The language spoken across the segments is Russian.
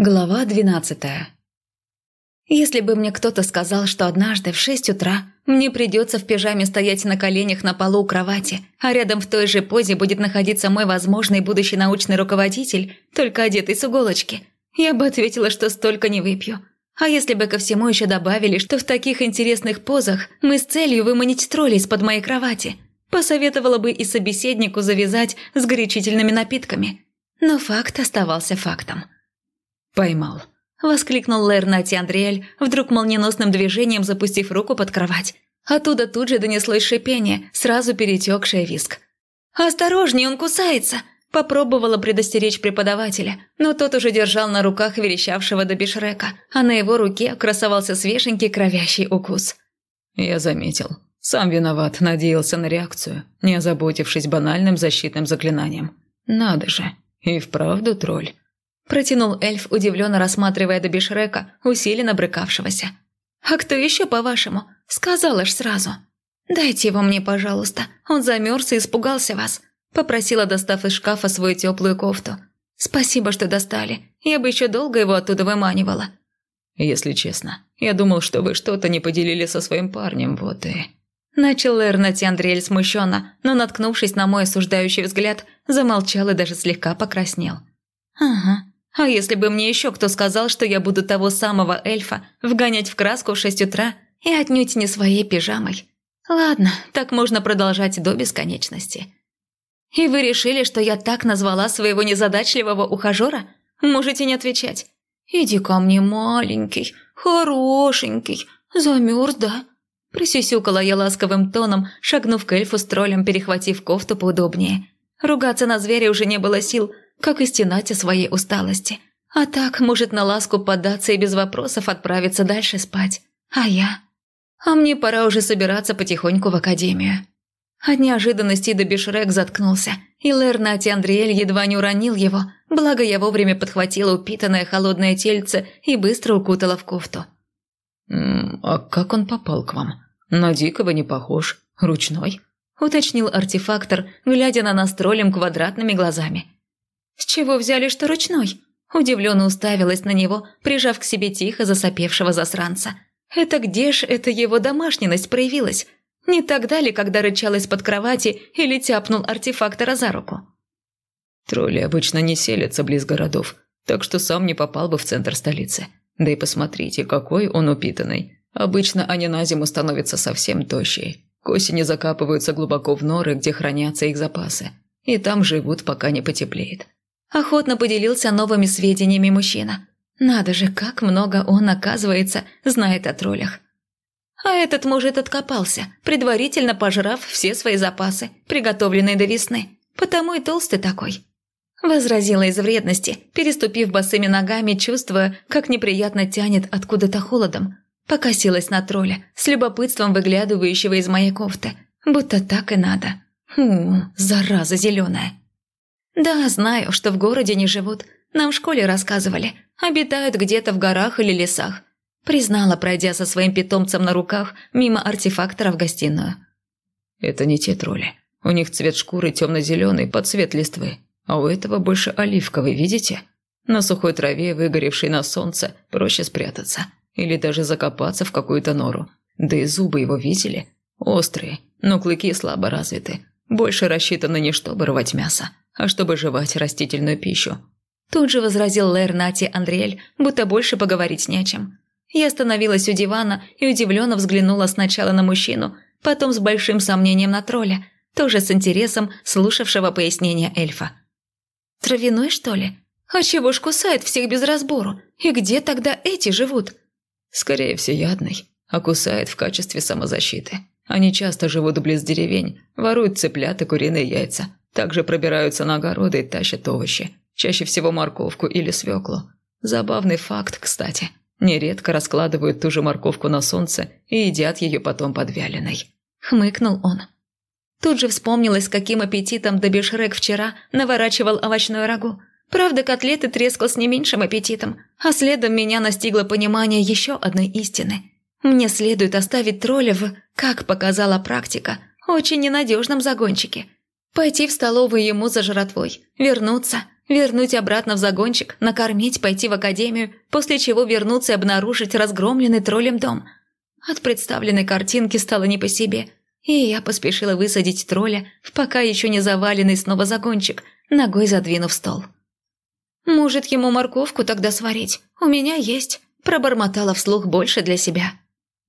Глава двенадцатая Если бы мне кто-то сказал, что однажды в шесть утра мне придется в пижаме стоять на коленях на полу у кровати, а рядом в той же позе будет находиться мой возможный будущий научный руководитель, только одетый с иголочки, я бы ответила, что столько не выпью. А если бы ко всему еще добавили, что в таких интересных позах мы с целью выманить троллей из-под моей кровати, посоветовала бы и собеседнику завязать с горячительными напитками. Но факт оставался фактом – «Поймал!» – воскликнул Лернати Андриэль, вдруг молниеносным движением запустив руку под кровать. Оттуда тут же донеслось шипение, сразу перетекшее виск. «Осторожней, он кусается!» – попробовала предостеречь преподавателя, но тот уже держал на руках верещавшего до Бишрека, а на его руке красовался свеженький кровящий укус. «Я заметил. Сам виноват, надеялся на реакцию, не озаботившись банальным защитным заклинанием. Надо же, и вправду тролль. Протянул эльф, удивленно рассматривая Добби Шрека, усиленно брыкавшегося. «А кто еще, по-вашему?» «Сказала ж сразу». «Дайте его мне, пожалуйста. Он замерз и испугался вас», – попросила, достав из шкафа свою теплую кофту. «Спасибо, что достали. Я бы еще долго его оттуда выманивала». «Если честно, я думал, что вы что-то не поделили со своим парнем, вот и...» Начал Эрнати Андриэль смущенно, но, наткнувшись на мой осуждающий взгляд, замолчал и даже слегка покраснел. «Ага, а если бы мне еще кто сказал, что я буду того самого эльфа вгонять в краску в шесть утра и отнюдь не своей пижамой? Ладно, так можно продолжать до бесконечности. И вы решили, что я так назвала своего незадачливого ухажера? Можете не отвечать. Иди ко мне, маленький, хорошенький, замерз, да? Присюсюкала я ласковым тоном, шагнув к эльфу с троллем, перехватив кофту поудобнее. Ругаться на зверя уже не было сил – как и стенать о своей усталости. А так может на ласку поддаться и без вопросов отправиться дальше спать. А я? А мне пора уже собираться потихоньку в академию. От неожиданности Добишрек заткнулся, и Лернати Андриэль едва не уронил его, благо я вовремя подхватила упитанное холодное тельце и быстро укутала в кофту. «А как он попал к вам? На дикого не похож. Ручной?» – уточнил артефактор, глядя на нас троллем квадратными глазами. «С чего взяли, что ручной?» Удивленно уставилась на него, прижав к себе тихо засопевшего засранца. «Это где ж эта его домашненность проявилась? Не тогда ли, когда рычал из-под кровати или тяпнул артефактора за руку?» «Тролли обычно не селятся близ городов, так что сам не попал бы в центр столицы. Да и посмотрите, какой он упитанный. Обычно они на зиму становятся совсем тощие. К осени закапываются глубоко в норы, где хранятся их запасы. И там живут, пока не потеплеет. Охотно поделился новыми сведениями мужчина. Надо же, как много он, оказывается, знает о троллях. А этот, может, откопался, предварительно пожрав все свои запасы, приготовленные до весны. Потому и толстый такой. Возразила из вредности, переступив босыми ногами, чувствуя, как неприятно тянет откуда-то холодом. Покосилась на тролля, с любопытством выглядывающего из моей кофты. Будто так и надо. Фу, зараза зеленая. «Да, знаю, что в городе не живут. Нам в школе рассказывали. Обитают где-то в горах или лесах». Признала, пройдя со своим питомцем на руках мимо артефактора в гостиную. «Это не те тролли. У них цвет шкуры темно-зеленый под цвет листвы, а у этого больше оливковый, видите? На сухой траве, выгоревшей на солнце, проще спрятаться. Или даже закопаться в какую-то нору. Да и зубы его видели? Острые, но клыки слабо развиты. Больше рассчитаны не чтобы рвать мясо, а чтобы жевать растительную пищу. Тут же возразил Лэр Нати Андриэль, будто больше поговорить не о чем. Я остановилась у дивана и удивленно взглянула сначала на мужчину, потом с большим сомнением на тролля, тоже с интересом слушавшего пояснения эльфа. «Травяной, что ли? А чего ж кусает всех без разбору? И где тогда эти живут?» «Скорее всеядный, а кусает в качестве самозащиты. Они часто живут близ деревень, воруют цыплят и куриные яйца, также пробираются на огороды и тащат овощи, чаще всего морковку или свеклу. Забавный факт, кстати. Нередко раскладывают ту же морковку на солнце и едят ее потом подвяленной. Хмыкнул он. Тут же вспомнилось, каким аппетитом Добишрек вчера наворачивал овощное рагу. Правда, котлеты трескал с не меньшим аппетитом, а следом меня настигло понимание еще одной истины. Мне следует оставить тролля в, как показала практика, очень ненадежном загончике – Пойти в столовую ему за жратвой, вернуться вернуть обратно в загончик, накормить, пойти в академию, после чего вернуться и обнаружить разгромленный троллем дом. От представленной картинки стало не по себе, и я поспешила высадить тролля в пока еще не заваленный снова загончик, ногой задвинув стол. «Может, ему морковку тогда сварить? У меня есть», – пробормотала вслух больше для себя.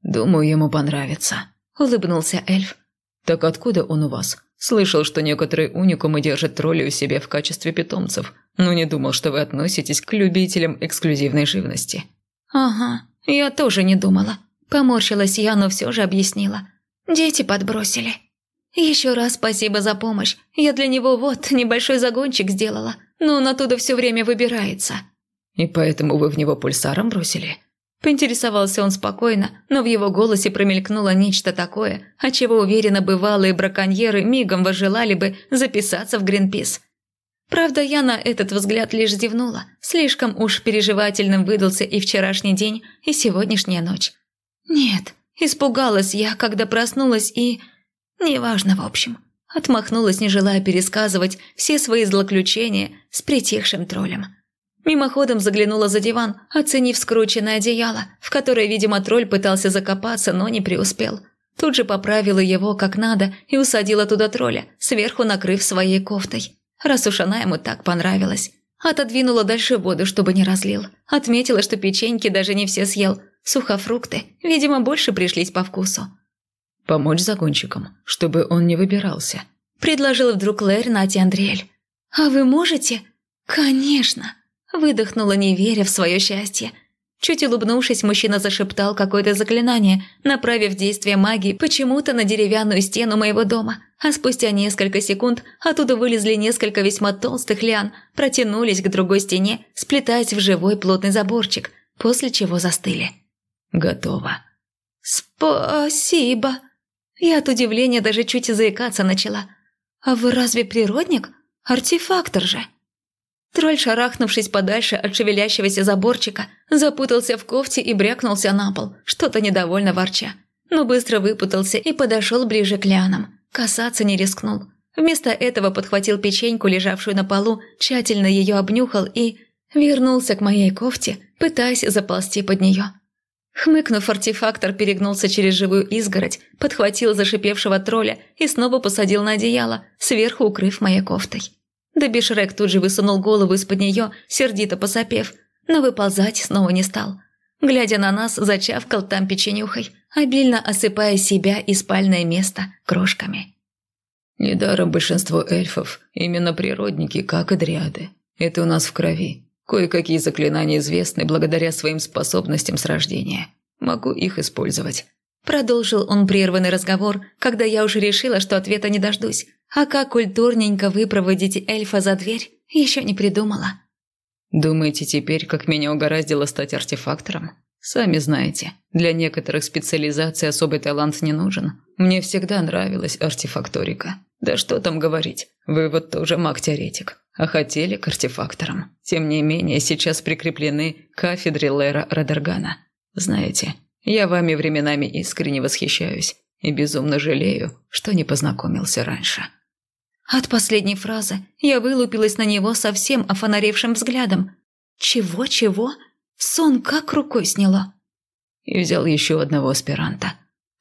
«Думаю, ему понравится», – улыбнулся эльф. «Так откуда он у вас? Слышал, что некоторые уникумы держат тролли у себя в качестве питомцев, но не думал, что вы относитесь к любителям эксклюзивной живности». «Ага, я тоже не думала». Поморщилась я, но все же объяснила. «Дети подбросили». «Еще раз спасибо за помощь. Я для него вот небольшой загончик сделала, но он оттуда все время выбирается». «И поэтому вы в него пульсаром бросили?» Поинтересовался он спокойно, но в его голосе промелькнуло нечто такое, от чего уверенно бывалые браконьеры мигом возжелали бы записаться в Гринпис. Правда, я на этот взгляд лишь зевнула. Слишком уж переживательным выдался и вчерашний день, и сегодняшняя ночь. Нет, испугалась я, когда проснулась и... Неважно, в общем. Отмахнулась, не желая пересказывать все свои злоключения с притихшим троллем. Мимоходом заглянула за диван, оценив скрученное одеяло, в которое, видимо, тролль пытался закопаться, но не преуспел. Тут же поправила его как надо и усадила туда тролля, сверху накрыв своей кофтой. Раз уж она ему так понравилась. Отодвинула дальше воду, чтобы не разлил. Отметила, что печеньки даже не все съел. Сухофрукты, видимо, больше пришлись по вкусу. «Помочь загонщикам, чтобы он не выбирался», – предложил вдруг Лэр Нати Андриэль. «А вы можете?» «Конечно!» Выдохнула, не веря в свое счастье. Чуть улыбнувшись, мужчина зашептал какое-то заклинание, направив действие магии почему-то на деревянную стену моего дома. А спустя несколько секунд оттуда вылезли несколько весьма толстых лиан, протянулись к другой стене, сплетаясь в живой плотный заборчик, после чего застыли. «Готово». «Спасибо». Я от удивления даже чуть заикаться начала. «А вы разве природник? Артефактор же». Тролль, шарахнувшись подальше от шевелящегося заборчика, запутался в кофте и брякнулся на пол, что-то недовольно ворча. Но быстро выпутался и подошел ближе к лианам. Касаться не рискнул. Вместо этого подхватил печеньку, лежавшую на полу, тщательно ее обнюхал и... вернулся к моей кофте, пытаясь заползти под нее. Хмыкнув, артефактор перегнулся через живую изгородь, подхватил зашипевшего тролля и снова посадил на одеяло, сверху укрыв моей кофтой. Да Шрек тут же высунул голову из-под нее, сердито посопев, но выползать снова не стал. Глядя на нас, зачавкал там печенюхой, обильно осыпая себя и спальное место крошками. Недаром большинство эльфов именно природники, как и дриады. Это у нас в крови. Кое-какие заклинания известны благодаря своим способностям с рождения. Могу их использовать. Продолжил он прерванный разговор, когда я уже решила, что ответа не дождусь. А как культурненько выпроводить эльфа за дверь, еще не придумала. Думаете теперь, как меня угораздило стать артефактором? Сами знаете, для некоторых специализаций особый талант не нужен. Мне всегда нравилась артефакторика. Да что там говорить, вы вот тоже маг-теоретик, а хотели к артефакторам. Тем не менее, сейчас прикреплены к кафедре Лера Радергана. Знаете, я вами временами искренне восхищаюсь и безумно жалею, что не познакомился раньше. От последней фразы я вылупилась на него совсем офонаревшим взглядом. Чего-чего? Сон как рукой сняло. И взял еще одного аспиранта.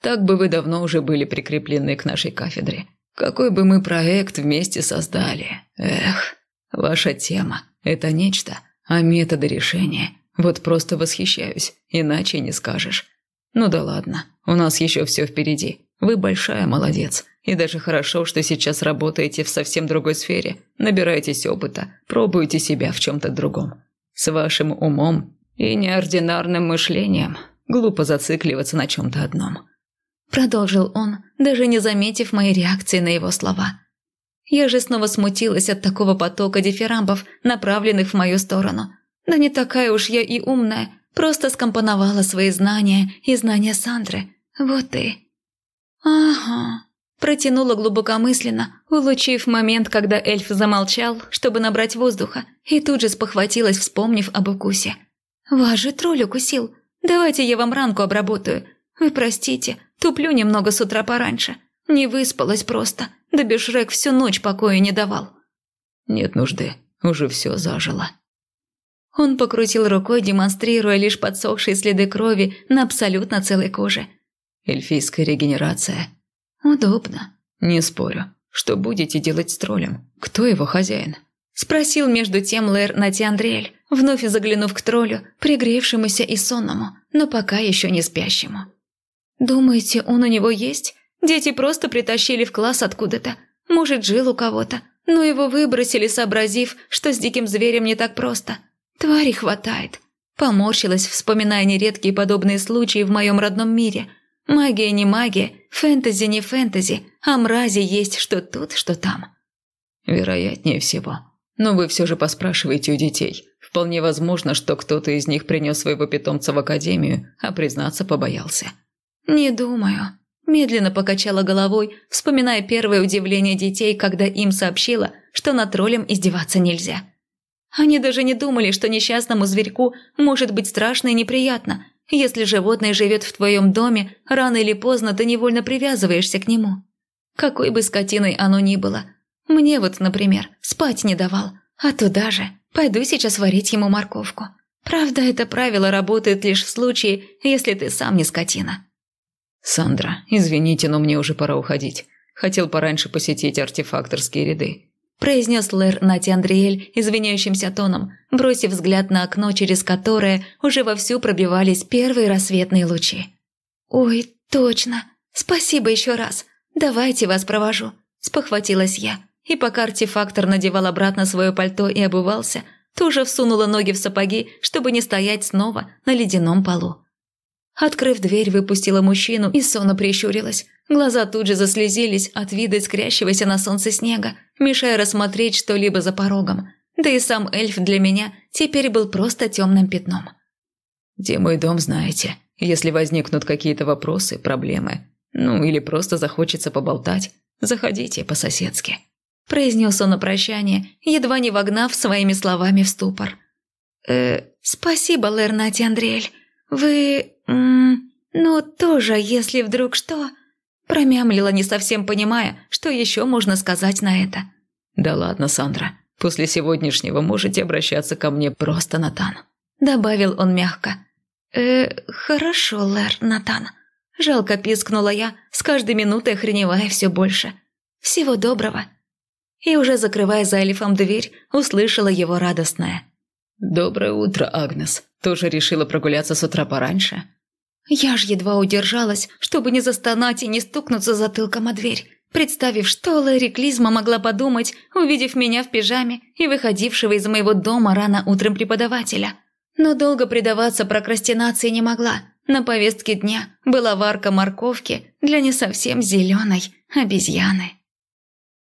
Так бы вы давно уже были прикреплены к нашей кафедре. Какой бы мы проект вместе создали. Эх, ваша тема – это нечто, а методы решения – вот просто восхищаюсь, иначе не скажешь. Ну да ладно, у нас еще все впереди. Вы большая молодец. И даже хорошо, что сейчас работаете в совсем другой сфере, набираетесь опыта, пробуете себя в чем-то другом. С вашим умом и неординарным мышлением глупо зацикливаться на чем-то одном. Продолжил он, даже не заметив моей реакции на его слова. Я же снова смутилась от такого потока дифирамбов, направленных в мою сторону. Да не такая уж я и умная, просто скомпоновала свои знания и знания Сандры. Вот и... «Ага», – протянула глубокомысленно, улучив момент, когда эльф замолчал, чтобы набрать воздуха, и тут же спохватилась, вспомнив об укусе. «Вас же тролль укусил. Давайте я вам ранку обработаю. Вы простите, туплю немного с утра пораньше. Не выспалась просто, да Бешрек всю ночь покоя не давал». «Нет нужды. уже все зажило. Он покрутил рукой, демонстрируя лишь подсохшие следы крови на абсолютно целой коже. Эльфийская регенерация. Удобно. Не спорю. Что будете делать с троллем? Кто его хозяин? Спросил между тем Лэр Нати Андриэль, вновь заглянув к троллю, пригревшемуся и сонному, но пока еще не спящему. «Думаете, он у него есть? Дети просто притащили в класс откуда-то. Может, жил у кого-то, но его выбросили, сообразив, что с диким зверем не так просто. Твари хватает». Поморщилась, вспоминая нередкие подобные случаи в моем родном мире. Магия не магия, фэнтези не фэнтези, а мрази есть что тут, что там. Вероятнее всего. Но вы все же поспрашиваете у детей. Вполне возможно, что кто-то из них принес своего питомца в академию, а признаться побоялся. «Не думаю». Медленно покачала головой, вспоминая первое удивление детей, когда им сообщила, что над троллем издеваться нельзя. Они даже не думали, что несчастному зверьку может быть страшно и неприятно. Если животное живет в твоем доме, рано или поздно ты невольно привязываешься к нему. Какой бы скотиной оно ни было. Мне вот, например, спать не давал. А туда же пойду сейчас варить ему морковку. Правда, это правило работает лишь в случае, если ты сам не скотина. «Сандра, извините, но мне уже пора уходить. Хотел пораньше посетить артефакторские ряды произнес Лэр Нати Андриэль извиняющимся тоном, бросив взгляд на окно, через которое уже вовсю пробивались первые рассветные лучи. «Ой, точно! Спасибо еще раз! Давайте вас провожу!» – спохватилась я, и пока артефактор надевал обратно свое пальто и обувался, тоже всунула ноги в сапоги, чтобы не стоять снова на ледяном полу. Открыв дверь, выпустила мужчину и сонно прищурилась. Глаза тут же заслезились от вида искрящегося на солнце снега, мешая рассмотреть что-либо за порогом. Да и сам эльф для меня теперь был просто темным пятном. «Где мой дом, знаете. Если возникнут какие-то вопросы, проблемы, ну или просто захочется поболтать, заходите по-соседски», – произнес он на прощание, едва не вогнав своими словами в ступор. «Э, спасибо, Лернати Андриэль. Вы... М ну, тоже, если вдруг что...» Промямлила, не совсем понимая, что еще можно сказать на это. «Да ладно, Сандра. После сегодняшнего можете обращаться ко мне просто Натан», – добавил он мягко. «Э, хорошо, Лэр, Натан». Жалко пискнула я, с каждой минутой охреневая все больше. «Всего доброго». И уже закрывая за Элифом дверь, услышала его радостное. «Доброе утро, Агнес. Тоже решила прогуляться с утра пораньше?» Я ж едва удержалась, чтобы не застонать и не стукнуться затылком о дверь, представив, что Лэри Клизма могла подумать, увидев меня в пижаме и выходившего из моего дома рано утром преподавателя. Но долго предаваться прокрастинации не могла. На повестке дня была варка морковки для не совсем зеленой обезьяны.